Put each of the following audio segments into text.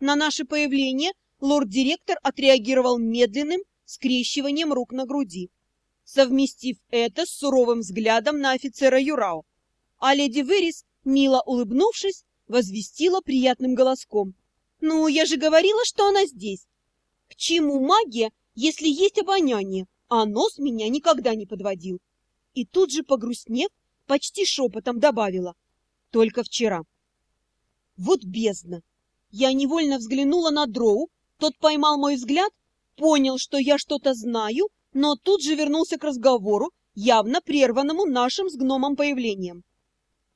На наше появление лорд-директор отреагировал медленным скрещиванием рук на груди, совместив это с суровым взглядом на офицера Юрао. А леди Верис, мило улыбнувшись, возвестила приятным голоском. «Ну, я же говорила, что она здесь. К чему магия, если есть обоняние, а нос меня никогда не подводил?» И тут же, погрустнев, почти шепотом добавила. «Только вчера». Вот бездна! Я невольно взглянула на Дроу, тот поймал мой взгляд, понял, что я что-то знаю, но тут же вернулся к разговору, явно прерванному нашим с гномом появлением.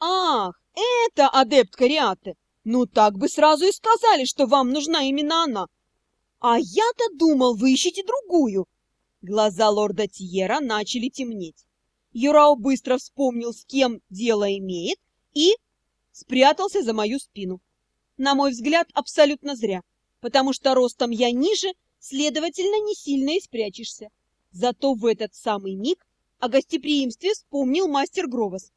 «Ах, это адепт Кариаты! Ну так бы сразу и сказали, что вам нужна именно она! А я-то думал, вы ищете другую!» Глаза лорда Тьера начали темнеть. Юрао быстро вспомнил, с кем дело имеет, и спрятался за мою спину. На мой взгляд, абсолютно зря, потому что ростом я ниже, следовательно, не сильно и спрячешься. Зато в этот самый миг о гостеприимстве вспомнил мастер Гровос.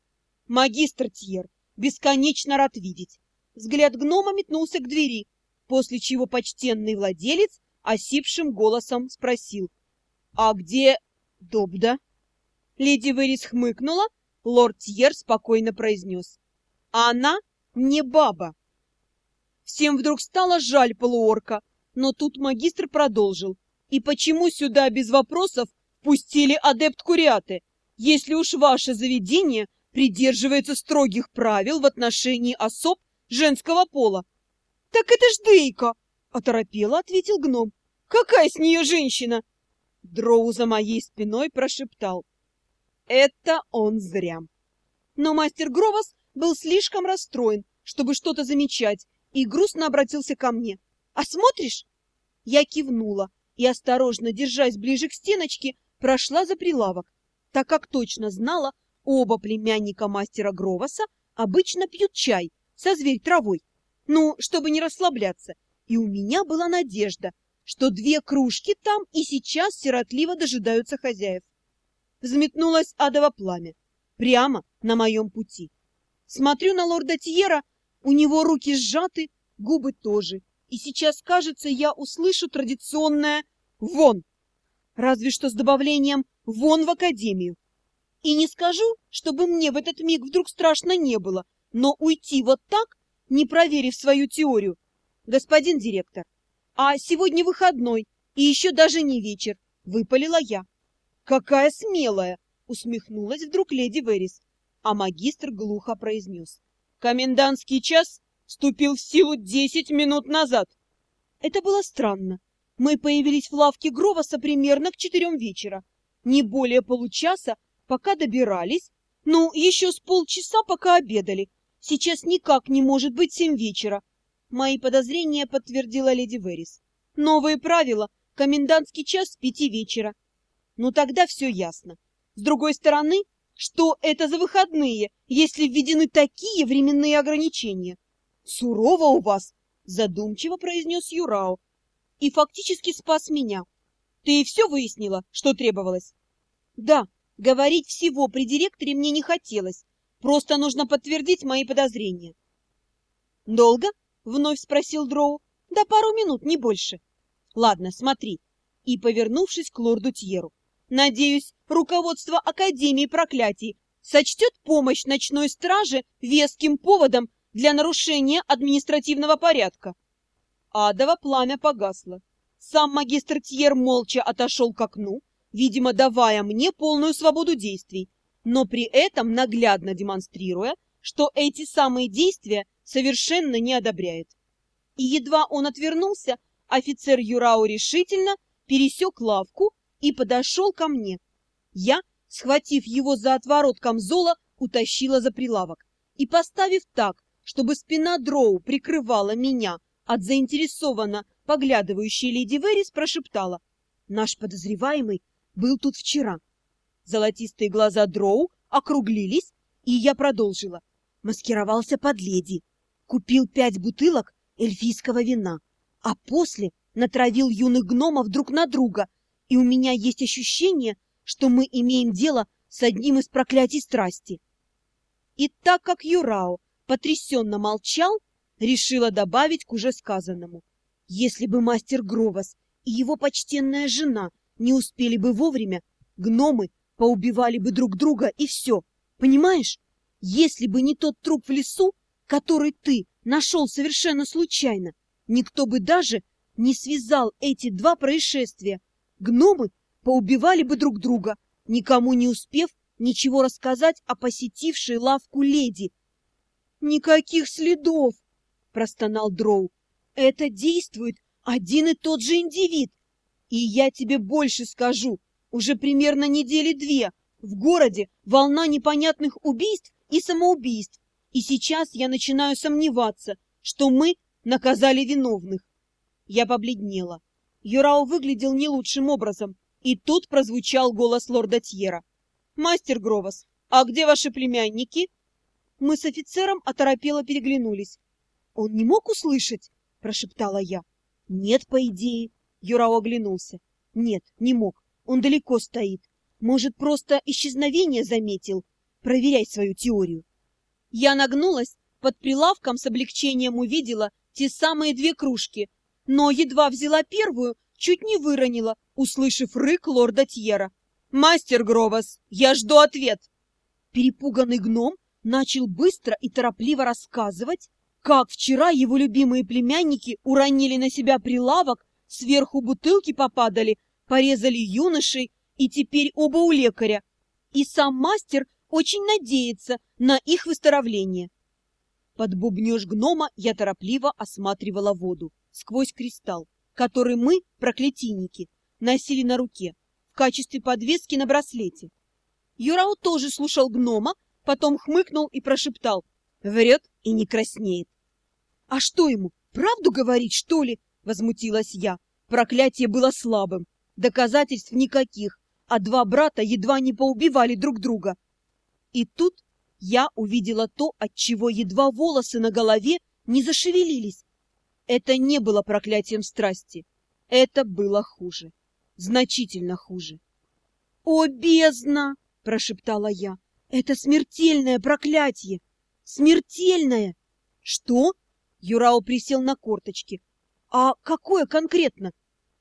Магистр Тьер, бесконечно рад видеть. Взгляд гнома метнулся к двери, после чего почтенный владелец осипшим голосом спросил. «А где Добда?» Леди Верис хмыкнула, лорд Тьер спокойно произнес. «А она не баба!» Всем вдруг стало жаль полуорка, но тут магистр продолжил. «И почему сюда без вопросов пустили адепт Куриаты, если уж ваше заведение придерживается строгих правил в отношении особ женского пола?» «Так это ж Дейка!» — оторопело ответил гном. «Какая с нее женщина?» Дроу за моей спиной прошептал. Это он зря. Но мастер Гровос был слишком расстроен, чтобы что-то замечать, и грустно обратился ко мне. «А смотришь?» Я кивнула и, осторожно держась ближе к стеночке, прошла за прилавок, так как точно знала, оба племянника мастера Гровоса обычно пьют чай со зверь травой, ну, чтобы не расслабляться, и у меня была надежда, что две кружки там и сейчас сиротливо дожидаются хозяев взметнулось адово пламя, прямо на моем пути. Смотрю на лорда Тьера, у него руки сжаты, губы тоже, и сейчас, кажется, я услышу традиционное «вон», разве что с добавлением «вон в академию». И не скажу, чтобы мне в этот миг вдруг страшно не было, но уйти вот так, не проверив свою теорию. Господин директор, а сегодня выходной, и еще даже не вечер, выпалила я. «Какая смелая!» — усмехнулась вдруг леди Верис, а магистр глухо произнес. «Комендантский час вступил в силу десять минут назад!» Это было странно. Мы появились в лавке Гровоса примерно к четырем вечера. Не более получаса, пока добирались, ну, еще с полчаса, пока обедали. Сейчас никак не может быть семь вечера. Мои подозрения подтвердила леди Верис. Новые правила. Комендантский час с пяти вечера. Ну тогда все ясно. С другой стороны, что это за выходные, если введены такие временные ограничения? Сурово у вас, задумчиво произнес Юрао. И фактически спас меня. Ты и все выяснила, что требовалось? Да, говорить всего при директоре мне не хотелось. Просто нужно подтвердить мои подозрения. Долго? Вновь спросил Дроу. Да пару минут, не больше. Ладно, смотри. И, повернувшись к лорду Тьеру, Надеюсь, руководство Академии проклятий сочтет помощь ночной страже веским поводом для нарушения административного порядка. Адово пламя погасло. Сам магистр Тьер молча отошел к окну, видимо, давая мне полную свободу действий, но при этом наглядно демонстрируя, что эти самые действия совершенно не одобряет. И едва он отвернулся, офицер Юрау решительно пересек лавку и подошел ко мне. Я, схватив его за отворот камзола, утащила за прилавок и, поставив так, чтобы спина дроу прикрывала меня от заинтересованно поглядывающей леди Верис, прошептала. Наш подозреваемый был тут вчера. Золотистые глаза дроу округлились, и я продолжила. Маскировался под леди, купил пять бутылок эльфийского вина, а после натравил юных гномов друг на друга и у меня есть ощущение, что мы имеем дело с одним из проклятий страсти. И так как Юрао потрясенно молчал, решила добавить к уже сказанному. Если бы мастер Гровас и его почтенная жена не успели бы вовремя, гномы поубивали бы друг друга и все. Понимаешь? Если бы не тот труп в лесу, который ты нашел совершенно случайно, никто бы даже не связал эти два происшествия. Гномы поубивали бы друг друга, никому не успев ничего рассказать о посетившей лавку леди. «Никаких следов!» — простонал Дроу. «Это действует один и тот же индивид. И я тебе больше скажу. Уже примерно недели две в городе волна непонятных убийств и самоубийств. И сейчас я начинаю сомневаться, что мы наказали виновных. Я побледнела. Юрао выглядел не лучшим образом. И тут прозвучал голос лорда Тьера. «Мастер Гровос, а где ваши племянники?» Мы с офицером оторопело переглянулись. «Он не мог услышать?» — прошептала я. «Нет, по идее». Юрао оглянулся. «Нет, не мог. Он далеко стоит. Может, просто исчезновение заметил? Проверяй свою теорию». Я нагнулась, под прилавком с облегчением увидела те самые две кружки, но едва взяла первую, чуть не выронила, услышав рык лорда Тьера. «Мастер Гровас, я жду ответ!» Перепуганный гном начал быстро и торопливо рассказывать, как вчера его любимые племянники уронили на себя прилавок, сверху бутылки попадали, порезали юношей, и теперь оба у лекаря. И сам мастер очень надеется на их выздоровление. Под бубнёж гнома я торопливо осматривала воду сквозь кристалл, который мы, проклятийники, носили на руке в качестве подвески на браслете. Юрау тоже слушал гнома, потом хмыкнул и прошептал «Врет и не краснеет». «А что ему, правду говорить, что ли?» — возмутилась я. Проклятие было слабым, доказательств никаких, а два брата едва не поубивали друг друга. И тут я увидела то, от чего едва волосы на голове не зашевелились. Это не было проклятием страсти. Это было хуже. Значительно хуже. «О, бездна!» — прошептала я. «Это смертельное проклятие! Смертельное!» «Что?» — Юрао присел на корточки. «А какое конкретно?»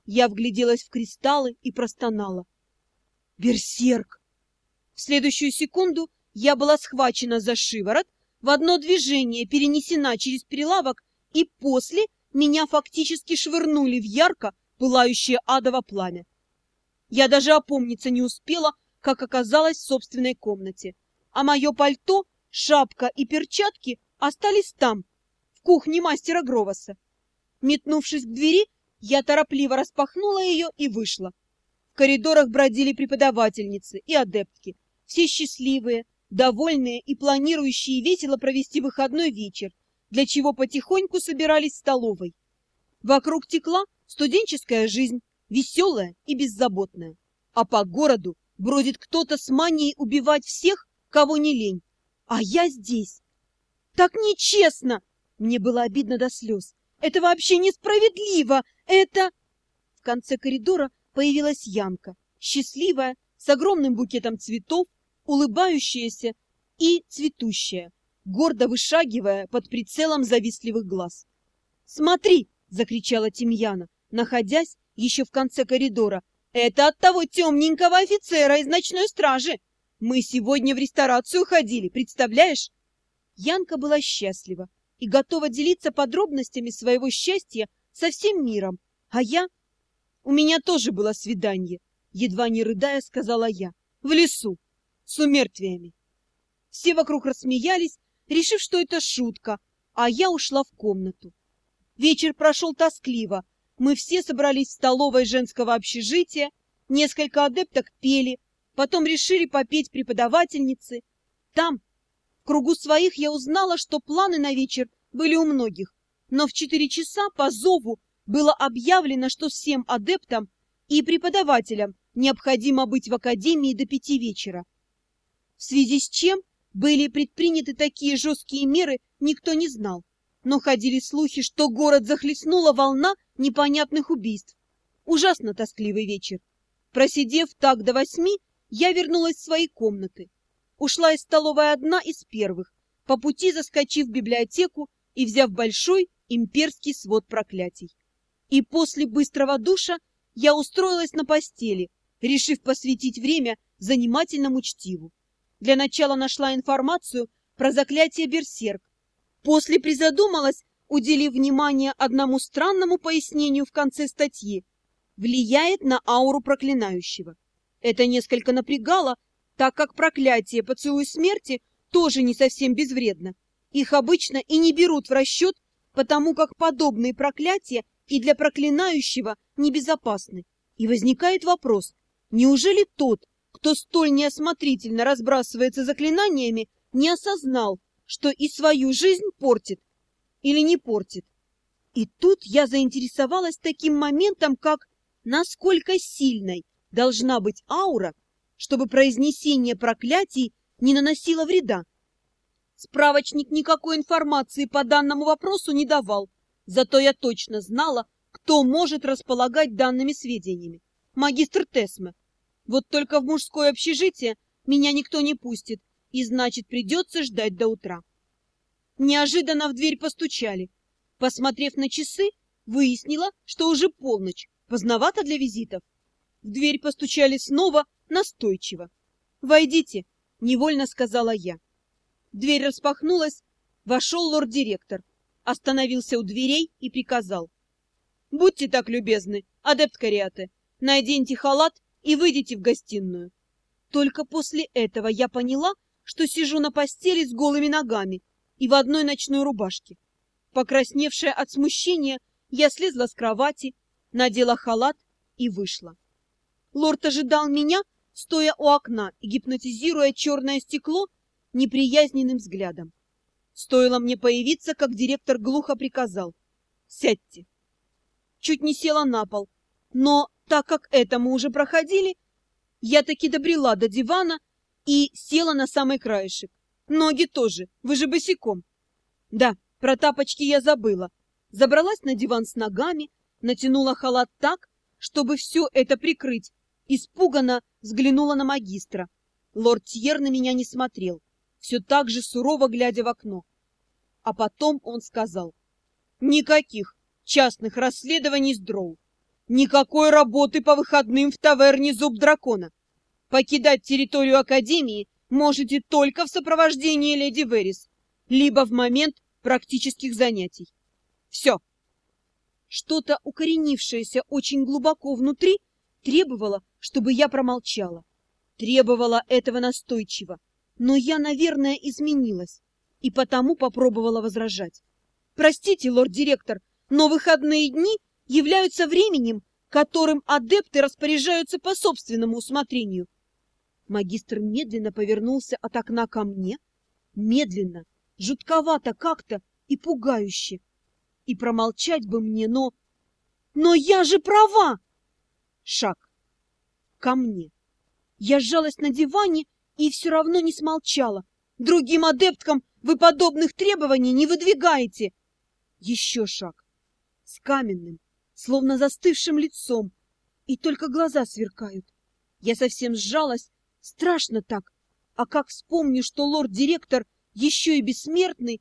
Я вгляделась в кристаллы и простонала. «Берсерк!» В следующую секунду я была схвачена за шиворот, в одно движение перенесена через прилавок и после меня фактически швырнули в ярко пылающее адово пламя. Я даже опомниться не успела, как оказалась в собственной комнате, а мое пальто, шапка и перчатки остались там, в кухне мастера Гровоса. Метнувшись к двери, я торопливо распахнула ее и вышла. В коридорах бродили преподавательницы и адептки, все счастливые, довольные и планирующие весело провести выходной вечер, для чего потихоньку собирались в столовой. Вокруг текла студенческая жизнь, веселая и беззаботная. А по городу бродит кто-то с манией убивать всех, кого не лень. А я здесь. Так нечестно! Мне было обидно до слез. Это вообще несправедливо! Это... В конце коридора появилась Янка, счастливая, с огромным букетом цветов, улыбающаяся и цветущая гордо вышагивая под прицелом завистливых глаз. «Смотри!» — закричала Тимьяна, находясь еще в конце коридора. «Это от того темненького офицера из ночной стражи! Мы сегодня в ресторацию ходили, представляешь?» Янка была счастлива и готова делиться подробностями своего счастья со всем миром, а я... У меня тоже было свидание, едва не рыдая, сказала я, в лесу, с умертвиями. Все вокруг рассмеялись, решив, что это шутка, а я ушла в комнату. Вечер прошел тоскливо. Мы все собрались в столовой женского общежития, несколько адепток пели, потом решили попеть преподавательницы. Там, в кругу своих, я узнала, что планы на вечер были у многих, но в четыре часа по зову было объявлено, что всем адептам и преподавателям необходимо быть в академии до пяти вечера. В связи с чем были предприняты такие жесткие меры, никто не знал. Но ходили слухи, что город захлестнула волна непонятных убийств. Ужасно тоскливый вечер. Просидев так до восьми, я вернулась в свои комнаты. Ушла из столовой одна из первых, по пути заскочив в библиотеку и взяв большой имперский свод проклятий. И после быстрого душа я устроилась на постели, решив посвятить время занимательному чтиву. Для начала нашла информацию про заклятие Берсерк. После призадумалась, уделив внимание одному странному пояснению в конце статьи. Влияет на ауру проклинающего. Это несколько напрягало, так как проклятие поцелуй смерти тоже не совсем безвредно. Их обычно и не берут в расчет, потому как подобные проклятия и для проклинающего небезопасны. И возникает вопрос, неужели тот, кто столь неосмотрительно разбрасывается заклинаниями, не осознал, что и свою жизнь портит или не портит. И тут я заинтересовалась таким моментом, как насколько сильной должна быть аура, чтобы произнесение проклятий не наносило вреда. Справочник никакой информации по данному вопросу не давал, зато я точно знала, кто может располагать данными сведениями. Магистр Тесме. Вот только в мужское общежитие меня никто не пустит, и значит, придется ждать до утра. Неожиданно в дверь постучали. Посмотрев на часы, выяснила, что уже полночь, поздновато для визитов. В дверь постучали снова, настойчиво. «Войдите», — невольно сказала я. Дверь распахнулась, вошел лорд-директор, остановился у дверей и приказал. «Будьте так любезны, адепт Кариаты, наденьте халат и выйдите в гостиную. Только после этого я поняла, что сижу на постели с голыми ногами и в одной ночной рубашке. Покрасневшая от смущения, я слезла с кровати, надела халат и вышла. Лорд ожидал меня, стоя у окна и гипнотизируя черное стекло неприязненным взглядом. Стоило мне появиться, как директор глухо приказал. «Сядьте!» Чуть не села на пол, но так как это мы уже проходили, я таки добрела до дивана и села на самый краешек. Ноги тоже, вы же босиком. Да, про тапочки я забыла. Забралась на диван с ногами, натянула халат так, чтобы все это прикрыть. Испуганно взглянула на магистра. Лорд Тьер на меня не смотрел, все так же сурово глядя в окно. А потом он сказал, «Никаких частных расследований с Дроу. Никакой работы по выходным в таверне «Зуб дракона». Покидать территорию Академии можете только в сопровождении леди Верис, либо в момент практических занятий. Все. Что-то укоренившееся очень глубоко внутри требовало, чтобы я промолчала. Требовало этого настойчиво. Но я, наверное, изменилась и потому попробовала возражать. Простите, лорд-директор, но выходные дни являются временем, которым адепты распоряжаются по собственному усмотрению. Магистр медленно повернулся от окна ко мне, медленно, жутковато как-то и пугающе. И промолчать бы мне, но... Но я же права! Шаг. Ко мне. Я сжалась на диване и все равно не смолчала. Другим адепткам вы подобных требований не выдвигаете. Еще шаг. С каменным, словно застывшим лицом, и только глаза сверкают. Я совсем сжалась, страшно так. А как вспомню, что лорд-директор еще и бессмертный,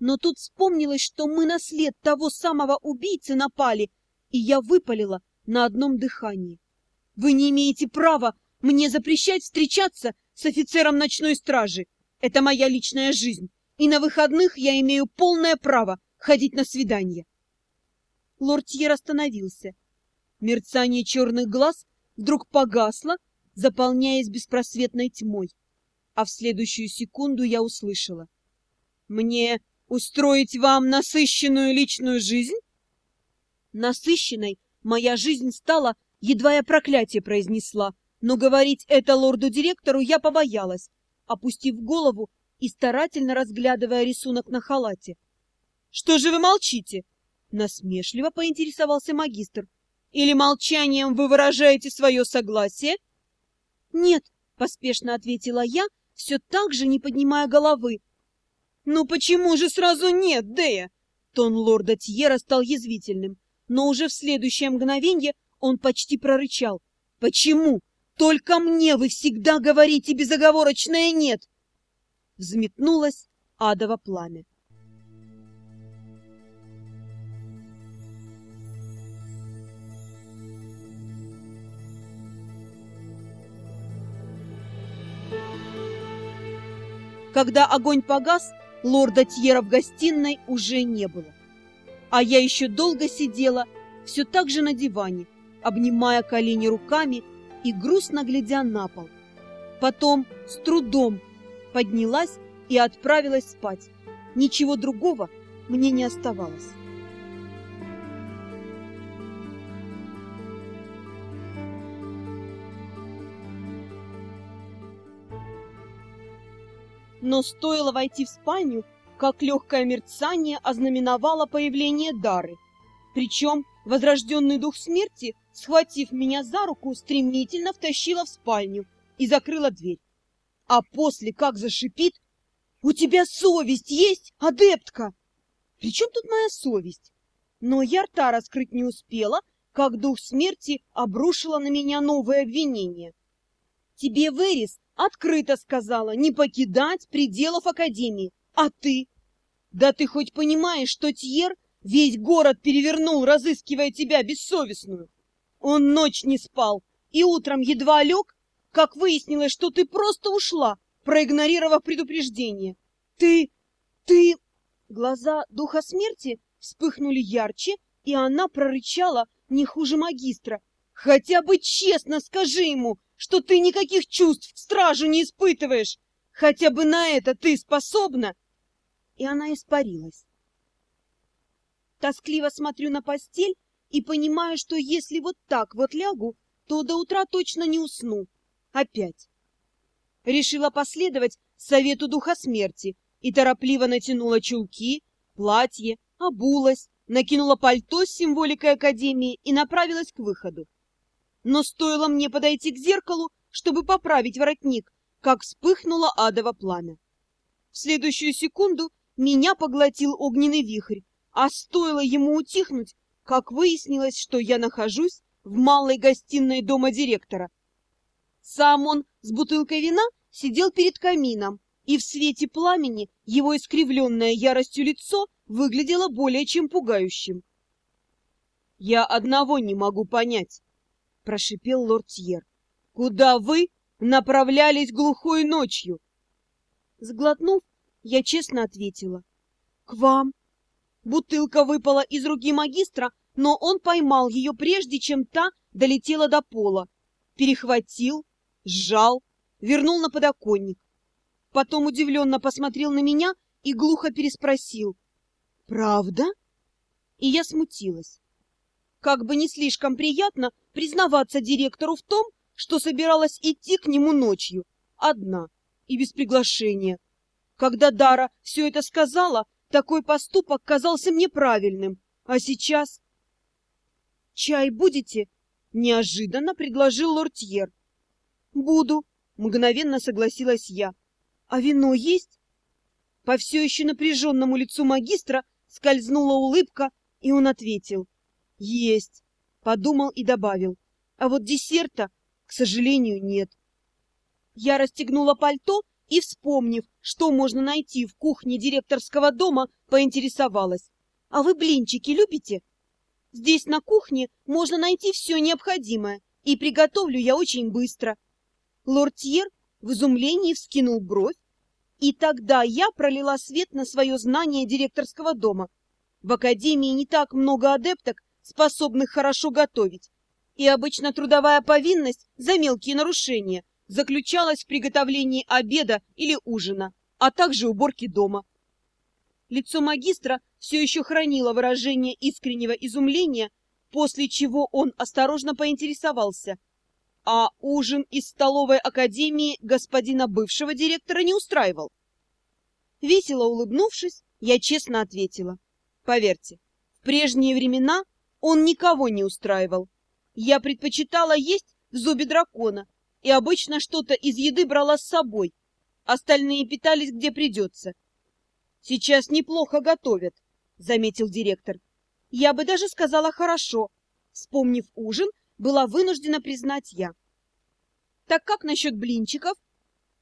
но тут вспомнилось, что мы на след того самого убийцы напали, и я выпалила на одном дыхании. Вы не имеете права мне запрещать встречаться с офицером ночной стражи. Это моя личная жизнь, и на выходных я имею полное право ходить на свидание. Лортьер остановился. Мерцание черных глаз вдруг погасло, заполняясь беспросветной тьмой. А в следующую секунду я услышала. «Мне устроить вам насыщенную личную жизнь?» Насыщенной моя жизнь стала, едва я проклятие произнесла, но говорить это лорду-директору я побоялась, опустив голову и старательно разглядывая рисунок на халате. «Что же вы молчите?» Насмешливо поинтересовался магистр. Или молчанием вы выражаете свое согласие? Нет, поспешно ответила я, все так же не поднимая головы. Ну почему же сразу нет, Дея? Тон лорда Тьера стал язвительным, но уже в следующее мгновенье он почти прорычал. Почему? Только мне вы всегда говорите безоговорочное «нет». Взметнулось адово пламя. Когда огонь погас, лорда Тьера в гостиной уже не было. А я еще долго сидела, все так же на диване, обнимая колени руками и грустно глядя на пол. Потом с трудом поднялась и отправилась спать. Ничего другого мне не оставалось. Но стоило войти в спальню, как легкое мерцание ознаменовало появление Дары. Причем возрожденный дух смерти, схватив меня за руку, стремительно втащила в спальню и закрыла дверь. А после как зашипит «У тебя совесть есть, адептка?» «При чем тут моя совесть?» Но я рта раскрыть не успела, как дух смерти обрушила на меня новое обвинение. «Тебе, Верис, открыто сказала не покидать пределов Академии. А ты? Да ты хоть понимаешь, что Тьер весь город перевернул, разыскивая тебя бессовестную? Он ночь не спал и утром едва лег, как выяснилось, что ты просто ушла, проигнорировав предупреждение. Ты... ты... Глаза духа смерти вспыхнули ярче, и она прорычала не хуже магистра. «Хотя бы честно скажи ему, что ты никаких чувств к стражу не испытываешь. Хотя бы на это ты способна!» И она испарилась. Тоскливо смотрю на постель и понимаю, что если вот так вот лягу, то до утра точно не усну. Опять. Решила последовать совету духа смерти и торопливо натянула чулки, платье, обулась, накинула пальто с символикой Академии и направилась к выходу. Но стоило мне подойти к зеркалу, чтобы поправить воротник, как вспыхнуло адово пламя. В следующую секунду меня поглотил огненный вихрь, а стоило ему утихнуть, как выяснилось, что я нахожусь в малой гостиной дома директора. Сам он с бутылкой вина сидел перед камином, и в свете пламени его искривленное яростью лицо выглядело более чем пугающим. «Я одного не могу понять», — прошипел лорд Тьер. — Куда вы направлялись глухой ночью? Сглотнув, я честно ответила. — К вам. Бутылка выпала из руки магистра, но он поймал ее прежде, чем та долетела до пола. Перехватил, сжал, вернул на подоконник. Потом удивленно посмотрел на меня и глухо переспросил. — Правда? И я смутилась. Как бы не слишком приятно признаваться директору в том, что собиралась идти к нему ночью, одна и без приглашения. Когда Дара все это сказала, такой поступок казался мне правильным, а сейчас... «Чай будете?» — неожиданно предложил лортьер. «Буду», — мгновенно согласилась я. «А вино есть?» По все еще напряженному лицу магистра скользнула улыбка, и он ответил. Есть. Подумал и добавил. А вот десерта, к сожалению, нет. Я расстегнула пальто и, вспомнив, что можно найти в кухне директорского дома, поинтересовалась. А вы блинчики любите? Здесь на кухне можно найти все необходимое, и приготовлю я очень быстро. Лортьер в изумлении вскинул бровь, и тогда я пролила свет на свое знание директорского дома. В академии не так много адепток, способных хорошо готовить, и обычно трудовая повинность за мелкие нарушения заключалась в приготовлении обеда или ужина, а также уборке дома. Лицо магистра все еще хранило выражение искреннего изумления, после чего он осторожно поинтересовался. А ужин из столовой академии господина бывшего директора не устраивал. Весело улыбнувшись, я честно ответила. Поверьте, в прежние времена он никого не устраивал. Я предпочитала есть в зубе дракона и обычно что-то из еды брала с собой. Остальные питались где придется. Сейчас неплохо готовят, заметил директор. Я бы даже сказала хорошо. Вспомнив ужин, была вынуждена признать я. Так как насчет блинчиков?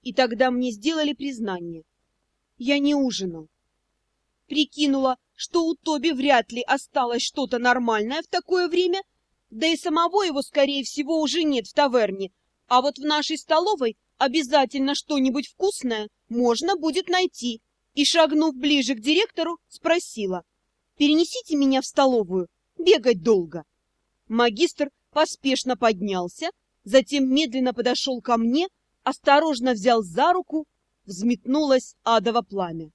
И тогда мне сделали признание. Я не ужинал. Прикинула, что у Тоби вряд ли осталось что-то нормальное в такое время, да и самого его, скорее всего, уже нет в таверне, а вот в нашей столовой обязательно что-нибудь вкусное можно будет найти. И, шагнув ближе к директору, спросила. «Перенесите меня в столовую, бегать долго». Магистр поспешно поднялся, затем медленно подошел ко мне, осторожно взял за руку, взметнулось адово пламя.